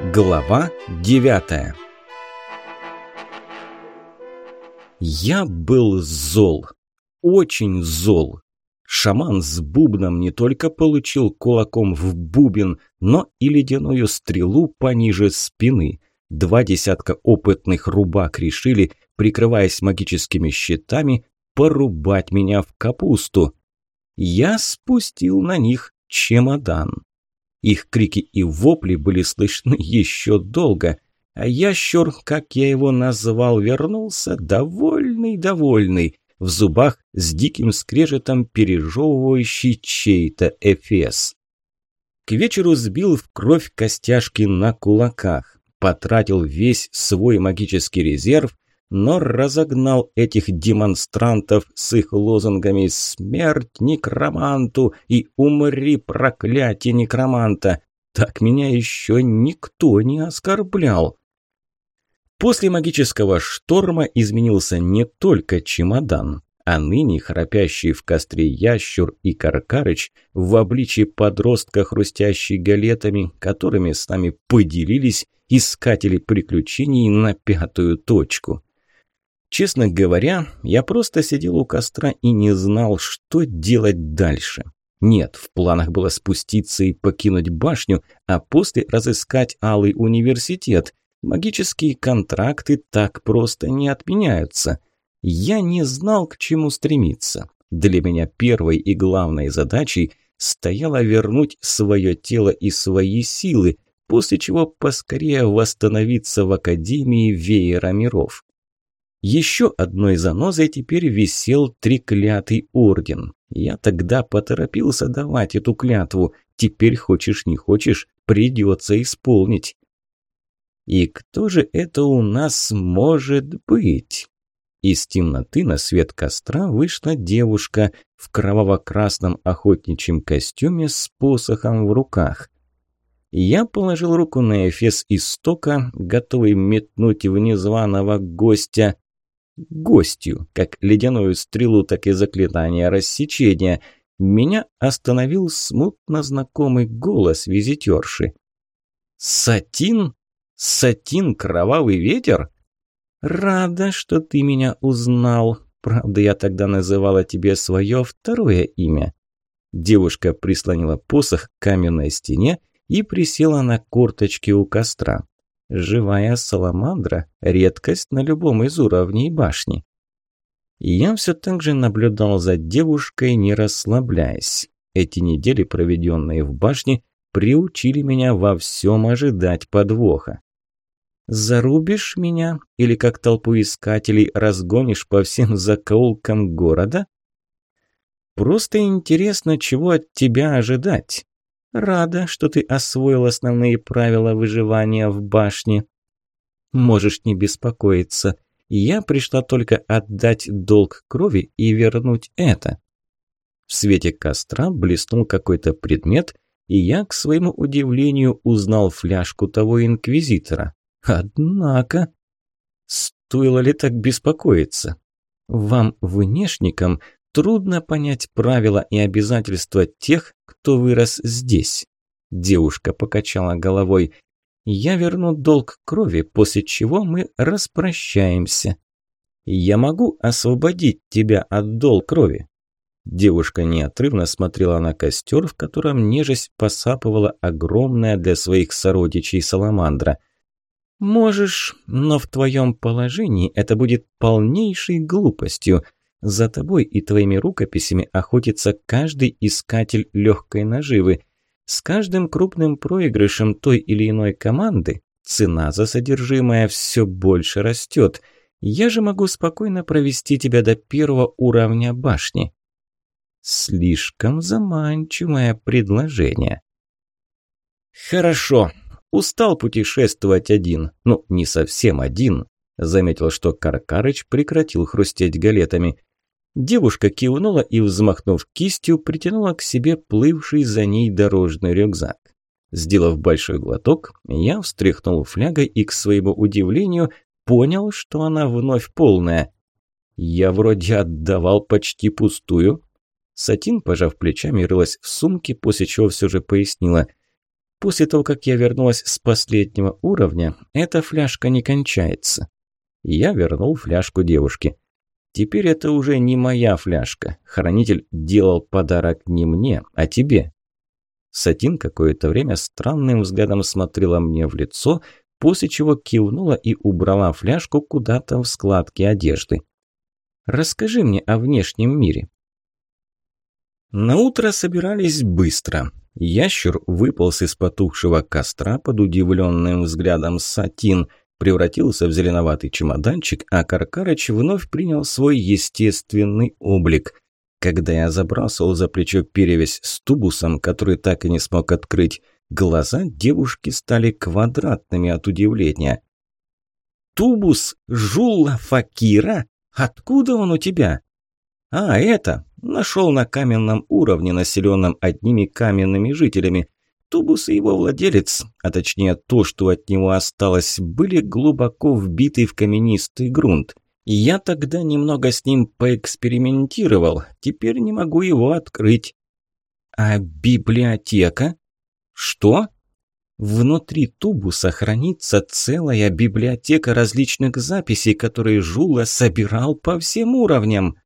Глава девятая Я был зол. Очень зол. Шаман с бубном не только получил кулаком в бубен, но и ледяную стрелу пониже спины. Два десятка опытных рубак решили, прикрываясь магическими щитами, порубать меня в капусту. Я спустил на них чемодан. Их крики и вопли были слышны еще долго, а ящер, как я его назвал, вернулся довольный-довольный, в зубах с диким скрежетом пережевывающий чей-то эфес. К вечеру сбил в кровь костяшки на кулаках, потратил весь свой магический резерв но разогнал этих демонстрантов с их лозунгами «Смерть некроманту» и «Умри, проклятие некроманта». Так меня еще никто не оскорблял. После магического шторма изменился не только чемодан, а ныне храпящий в костре ящур и каркарыч в обличии подростка, хрустящий галетами, которыми с нами поделились искатели приключений на пятую точку. Честно говоря, я просто сидел у костра и не знал, что делать дальше. Нет, в планах было спуститься и покинуть башню, а после разыскать Алый университет. Магические контракты так просто не отменяются. Я не знал, к чему стремиться. Для меня первой и главной задачей стояло вернуть свое тело и свои силы, после чего поскорее восстановиться в Академии Веера Миров. Еще одной занозой теперь висел треклятый орден. Я тогда поторопился давать эту клятву. Теперь хочешь не хочешь, придется исполнить. И кто же это у нас может быть? Из темноты на свет костра вышла девушка в кроваво-красном охотничьем костюме с посохом в руках. Я положил руку на эфес истока, готовый метнуть в незваного гостя, гостью, как ледяную стрелу, так и заклинание рассечения. Меня остановил смутно знакомый голос визитерши. «Сатин? Сатин, кровавый ветер?» «Рада, что ты меня узнал. Правда, я тогда называла тебе свое второе имя». Девушка прислонила посох к каменной стене и присела на корточки у костра. Живая саламандра – редкость на любом из уровней башни. Я все так же наблюдал за девушкой, не расслабляясь. Эти недели, проведенные в башне, приучили меня во всем ожидать подвоха. «Зарубишь меня или как толпу искателей разгонишь по всем закоулкам города?» «Просто интересно, чего от тебя ожидать. Рада, что ты освоил основные правила выживания в башне. Можешь не беспокоиться. Я пришла только отдать долг крови и вернуть это. В свете костра блеснул какой-то предмет, и я, к своему удивлению, узнал фляжку того инквизитора. Однако... Стоило ли так беспокоиться? Вам, внешникам, Трудно понять правила и обязательства тех, кто вырос здесь. Девушка покачала головой. Я верну долг крови, после чего мы распрощаемся. Я могу освободить тебя от долг крови. Девушка неотрывно смотрела на костер, в котором нежесть посапывала огромная для своих сородичей саламандра. «Можешь, но в твоем положении это будет полнейшей глупостью. За тобой и твоими рукописями охотится каждый искатель легкой наживы. С каждым крупным проигрышем той или иной команды цена за содержимое все больше растет. Я же могу спокойно провести тебя до первого уровня башни. Слишком заманчивое предложение. Хорошо. Устал путешествовать один. Ну, не совсем один. Заметил, что Каркарыч прекратил хрустеть галетами. Девушка кивнула и, взмахнув кистью, притянула к себе плывший за ней дорожный рюкзак. Сделав большой глоток, я встряхнул флягой и, к своему удивлению, понял, что она вновь полная. Я вроде отдавал почти пустую. Сатин, пожав плечами, рылась в сумке, после чего все же пояснила. После того, как я вернулась с последнего уровня, эта фляжка не кончается. Я вернул фляжку девушке. Теперь это уже не моя фляжка. Хранитель делал подарок не мне, а тебе. Сатин какое-то время странным взглядом смотрела мне в лицо, после чего кивнула и убрала фляжку куда-то в складки одежды. «Расскажи мне о внешнем мире». На утро собирались быстро. Ящер выполз из потухшего костра под удивленным взглядом Сатин, превратился в зеленоватый чемоданчик, а Каркарыч вновь принял свой естественный облик. Когда я забрасывал за плечо перевязь с тубусом, который так и не смог открыть, глаза девушки стали квадратными от удивления. «Тубус Жулла Факира? Откуда он у тебя?» «А, это! Нашел на каменном уровне, населенном одними каменными жителями. Тубус и его владелец, а точнее то, что от него осталось, были глубоко вбиты в каменистый грунт. Я тогда немного с ним поэкспериментировал, теперь не могу его открыть. А библиотека? Что? Внутри тубуса хранится целая библиотека различных записей, которые Жула собирал по всем уровням.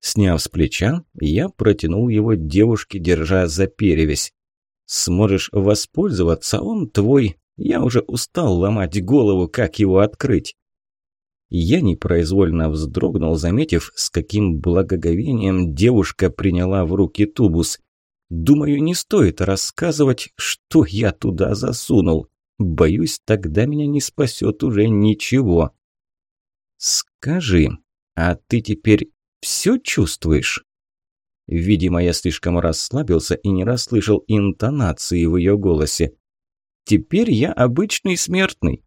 Сняв с плеча, я протянул его девушке, держа за перевязь. Сможешь воспользоваться, он твой. Я уже устал ломать голову, как его открыть. Я непроизвольно вздрогнул, заметив, с каким благоговением девушка приняла в руки тубус. Думаю, не стоит рассказывать, что я туда засунул. Боюсь, тогда меня не спасет уже ничего. Скажи, а ты теперь все чувствуешь? Видимо, я слишком расслабился и не расслышал интонации в ее голосе. Теперь я обычный смертный.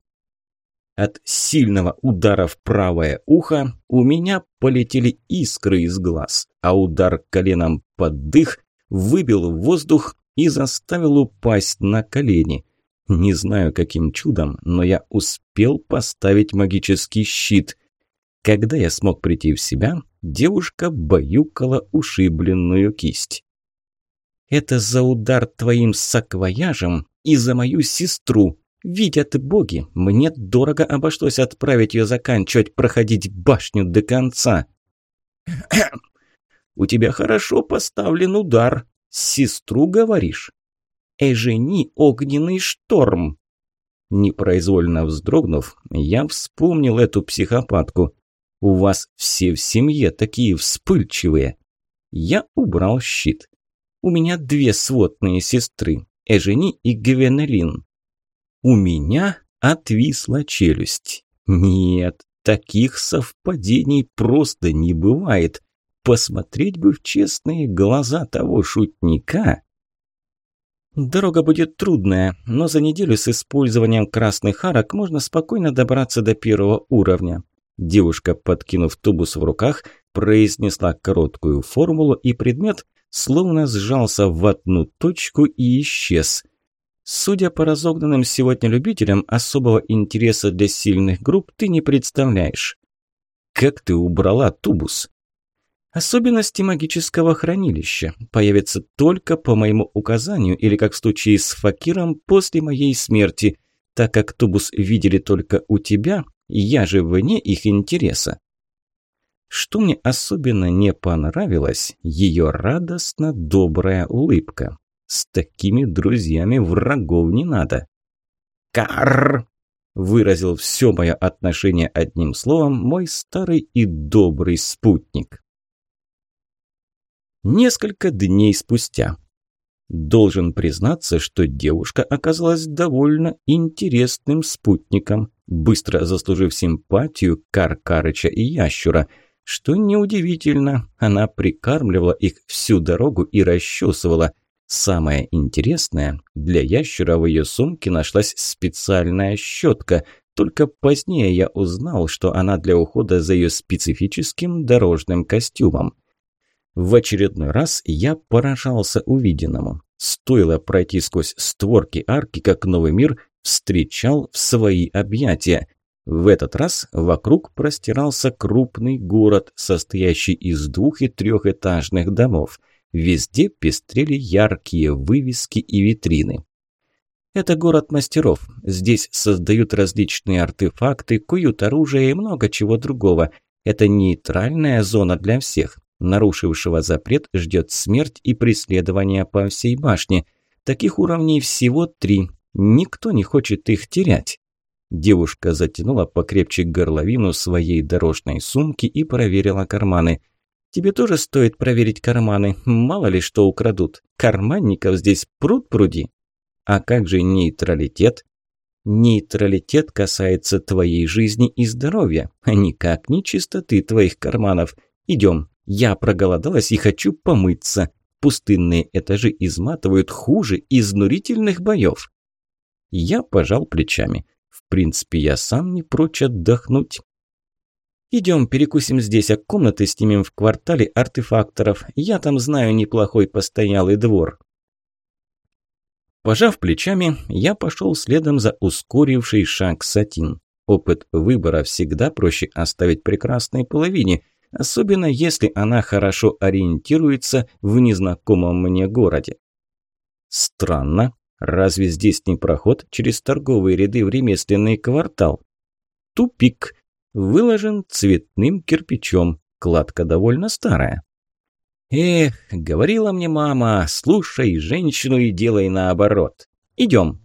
От сильного удара в правое ухо у меня полетели искры из глаз, а удар коленом под дых выбил воздух и заставил упасть на колени. Не знаю, каким чудом, но я успел поставить магический щит. Когда я смог прийти в себя, девушка баюкала ушибленную кисть. «Это за удар твоим саквояжем и за мою сестру. Видят боги, мне дорого обошлось отправить ее заканчивать проходить башню до конца». «У тебя хорошо поставлен удар. Сестру говоришь?» «Эжени огненный шторм». Непроизвольно вздрогнув, я вспомнил эту психопатку. У вас все в семье такие вспыльчивые. Я убрал щит. У меня две сводные сестры, Эжени и Гвенелин. У меня отвисла челюсть. Нет, таких совпадений просто не бывает. Посмотреть бы в честные глаза того шутника. Дорога будет трудная, но за неделю с использованием красных арок можно спокойно добраться до первого уровня. Девушка, подкинув тубус в руках, произнесла короткую формулу, и предмет словно сжался в одну точку и исчез. Судя по разогнанным сегодня любителям, особого интереса для сильных групп ты не представляешь. Как ты убрала тубус? Особенности магического хранилища появятся только по моему указанию или, как в случае с Факиром, после моей смерти, так как тубус видели только у тебя, я же вне их интереса. Что мне особенно не понравилось, ее радостно добрая улыбка. С такими друзьями врагов не надо. Карр! выразил все мое отношение одним словом мой старый и добрый спутник. Несколько дней спустя. Должен признаться, что девушка оказалась довольно интересным спутником быстро заслужив симпатию Каркарыча и Ящура. Что неудивительно, она прикармливала их всю дорогу и расчесывала. Самое интересное, для Ящура в ее сумке нашлась специальная щетка, только позднее я узнал, что она для ухода за ее специфическим дорожным костюмом. В очередной раз я поражался увиденному. Стоило пройти сквозь створки арки, как новый мир встречал в свои объятия. В этот раз вокруг простирался крупный город, состоящий из двух- и трехэтажных домов. Везде пестрели яркие вывески и витрины. Это город мастеров. Здесь создают различные артефакты, куют оружие и много чего другого. Это нейтральная зона для всех. Нарушившего запрет ждет смерть и преследование по всей башне. Таких уровней всего три. Никто не хочет их терять. Девушка затянула покрепче горловину своей дорожной сумки и проверила карманы. «Тебе тоже стоит проверить карманы, мало ли что украдут. Карманников здесь пруд пруди». «А как же нейтралитет?» «Нейтралитет касается твоей жизни и здоровья, а никак не чистоты твоих карманов. Идем, я проголодалась и хочу помыться. Пустынные этажи изматывают хуже изнурительных боев». Я пожал плечами. В принципе, я сам не прочь отдохнуть. «Идем, перекусим здесь, а комнаты снимем в квартале артефакторов. Я там знаю неплохой постоялый двор». Пожав плечами, я пошел следом за ускоривший шаг Сатин. Опыт выбора всегда проще оставить прекрасной половине, особенно если она хорошо ориентируется в незнакомом мне городе. Странно, Разве здесь не проход через торговые ряды в ремесленный квартал? Тупик. Выложен цветным кирпичом. Кладка довольно старая. Эх, говорила мне мама, слушай женщину и делай наоборот. Идем.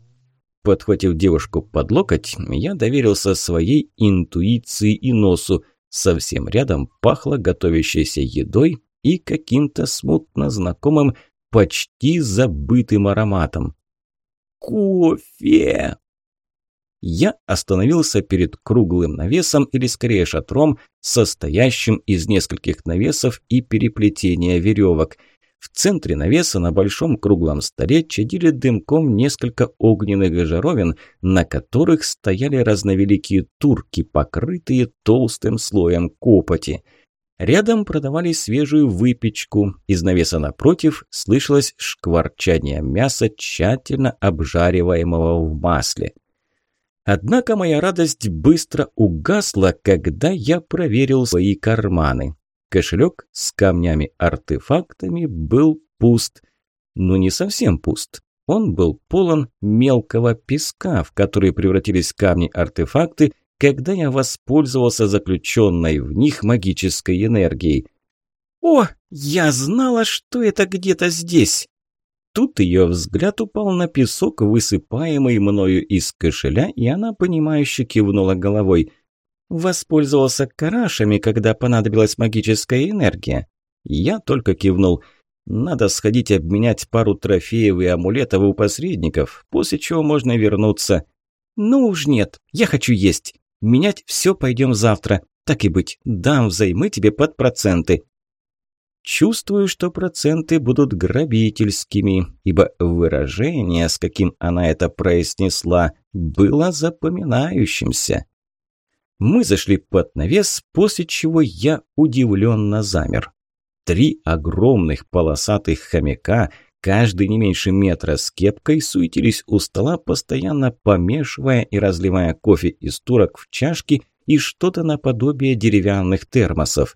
Подхватив девушку под локоть, я доверился своей интуиции и носу. Совсем рядом пахло готовящейся едой и каким-то смутно знакомым, почти забытым ароматом кофе!» Я остановился перед круглым навесом, или скорее шатром, состоящим из нескольких навесов и переплетения веревок. В центре навеса на большом круглом столе чадили дымком несколько огненных жаровин, на которых стояли разновеликие турки, покрытые толстым слоем копоти – Рядом продавали свежую выпечку. Из навеса напротив слышалось шкварчание мяса, тщательно обжариваемого в масле. Однако моя радость быстро угасла, когда я проверил свои карманы. Кошелек с камнями-артефактами был пуст. Но не совсем пуст. Он был полон мелкого песка, в который превратились камни-артефакты – когда я воспользовался заключенной в них магической энергией. «О, я знала, что это где-то здесь!» Тут ее взгляд упал на песок, высыпаемый мною из кошеля, и она, понимающе кивнула головой. Воспользовался карашами, когда понадобилась магическая энергия. Я только кивнул. Надо сходить обменять пару трофеев и амулетов у посредников, после чего можно вернуться. Ну уж нет, я хочу есть. Менять все пойдем завтра. Так и быть, дам взаймы тебе под проценты. Чувствую, что проценты будут грабительскими, ибо выражение, с каким она это произнесла, было запоминающимся. Мы зашли под навес, после чего я удивленно замер. Три огромных полосатых хомяка каждый не меньше метра с кепкой, суетились у стола, постоянно помешивая и разливая кофе из турок в чашки и что-то наподобие деревянных термосов.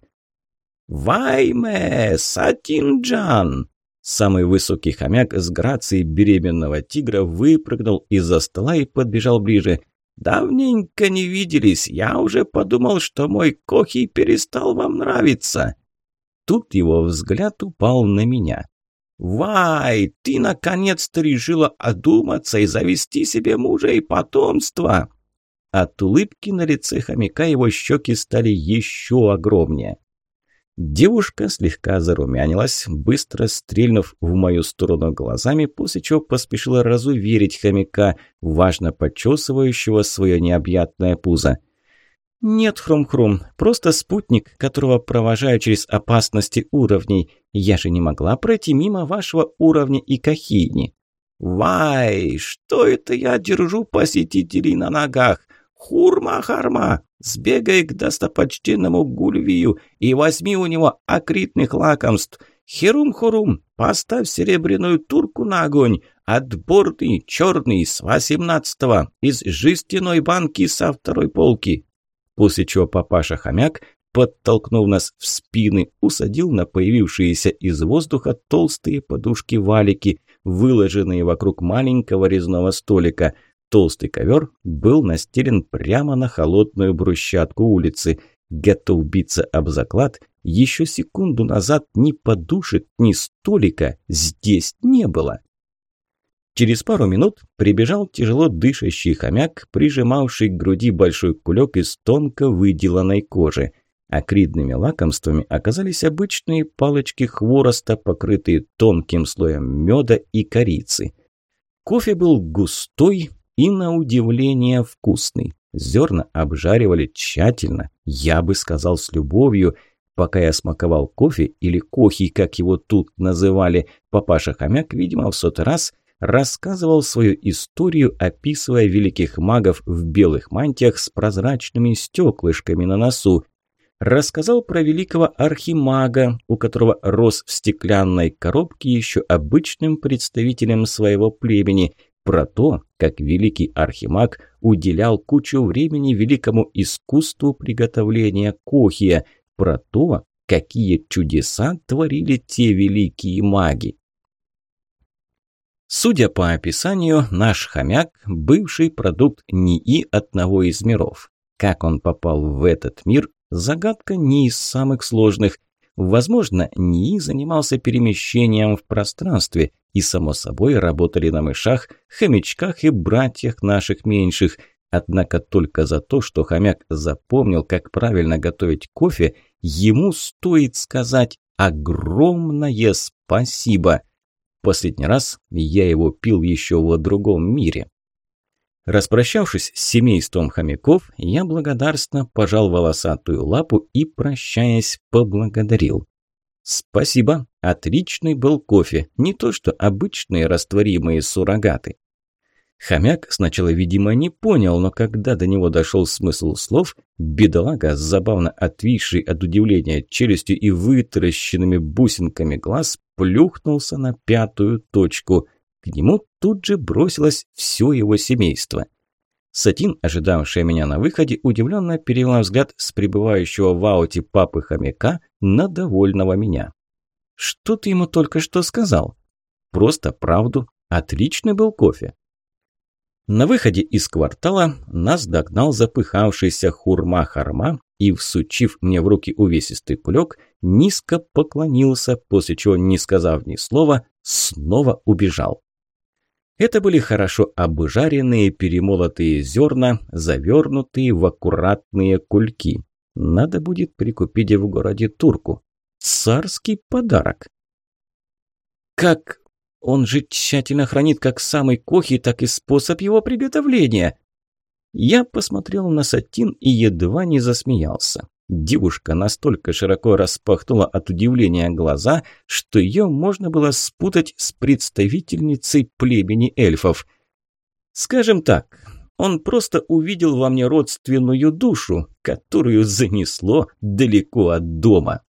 «Вайме! Сатинджан!» Самый высокий хомяк с грацией беременного тигра выпрыгнул из-за стола и подбежал ближе. «Давненько не виделись. Я уже подумал, что мой кохи перестал вам нравиться». Тут его взгляд упал на меня. «Вай, ты наконец-то решила одуматься и завести себе мужа и потомство!» От улыбки на лице хомяка его щеки стали еще огромнее. Девушка слегка зарумянилась, быстро стрельнув в мою сторону глазами, после чего поспешила разуверить хомяка, важно почесывающего свое необъятное пузо. «Нет, Хрум-Хрум, просто спутник, которого провожаю через опасности уровней. Я же не могла пройти мимо вашего уровня и Кахини». «Вай, что это я держу посетителей на ногах? Хурма-харма, сбегай к достопочтенному Гульвию и возьми у него акритных лакомств. Херум-хурум, поставь серебряную турку на огонь, отборный, черный, с восемнадцатого, из жестяной банки со второй полки после чего папаша-хомяк, подтолкнув нас в спины, усадил на появившиеся из воздуха толстые подушки-валики, выложенные вокруг маленького резного столика. Толстый ковер был настелен прямо на холодную брусчатку улицы. Готов биться об заклад, еще секунду назад ни подушек, ни столика здесь не было. Через пару минут прибежал тяжело дышащий хомяк, прижимавший к груди большой кулек из тонко выделанной кожи. Акридными лакомствами оказались обычные палочки хвороста, покрытые тонким слоем меда и корицы. Кофе был густой и, на удивление, вкусный. Зерна обжаривали тщательно, я бы сказал, с любовью. Пока я смаковал кофе, или кохи, как его тут называли, папаша-хомяк, видимо, в сотый раз рассказывал свою историю, описывая великих магов в белых мантиях с прозрачными стеклышками на носу. Рассказал про великого архимага, у которого рос в стеклянной коробке еще обычным представителем своего племени – про то, как великий архимаг уделял кучу времени великому искусству приготовления кохия, про то, какие чудеса творили те великие маги. Судя по описанию, наш хомяк – бывший продукт НИИ одного из миров. Как он попал в этот мир – загадка не из самых сложных. Возможно, НИИ занимался перемещением в пространстве, и, само собой, работали на мышах, хомячках и братьях наших меньших. Однако только за то, что хомяк запомнил, как правильно готовить кофе, ему стоит сказать огромное спасибо. Последний раз я его пил еще в другом мире. Распрощавшись с семейством хомяков, я благодарственно пожал волосатую лапу и, прощаясь, поблагодарил. «Спасибо. Отличный был кофе. Не то что обычные растворимые суррогаты». Хомяк сначала, видимо, не понял, но когда до него дошел смысл слов, бедолага забавно отвисшей от удивления челюстью и вытаращенными бусинками глаз плюхнулся на пятую точку. К нему тут же бросилось все его семейство – Сатин, ожидавшая меня на выходе, удивленно перевела взгляд с пребывающего в ауте папы хомяка на довольного меня. «Что ты ему только что сказал?» «Просто правду. Отличный был кофе». На выходе из квартала нас догнал запыхавшийся хурма-харма и, всучив мне в руки увесистый кулек, низко поклонился, после чего, не сказав ни слова, снова убежал. Это были хорошо обжаренные перемолотые зерна, завернутые в аккуратные кульки. Надо будет прикупить в городе турку. Царский подарок. Как он же тщательно хранит как самый кохи, так и способ его приготовления. Я посмотрел на Сатин и едва не засмеялся. Девушка настолько широко распахнула от удивления глаза, что ее можно было спутать с представительницей племени эльфов. Скажем так, он просто увидел во мне родственную душу, которую занесло далеко от дома.